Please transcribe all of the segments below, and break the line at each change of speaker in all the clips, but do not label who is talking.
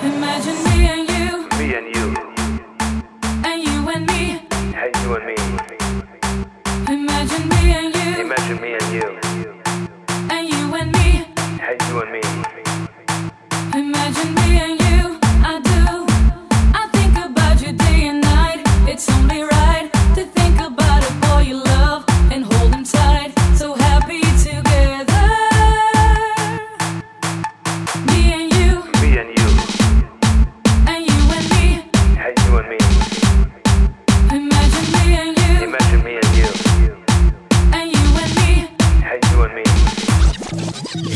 Imagine me and you.
Me and you.
And you and me.
And you and me.
Imagine me and you.
Imagine me and you.
And you and me.
And
you and me.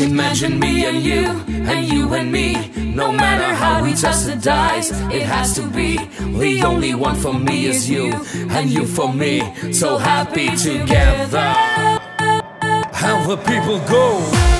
Imagine me and you,
and you
and me. No matter how we touch the dice, it has to be. The only one for me is you, and you for me. So happy together.
How the people go.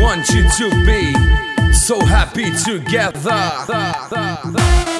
want you to be so happy together.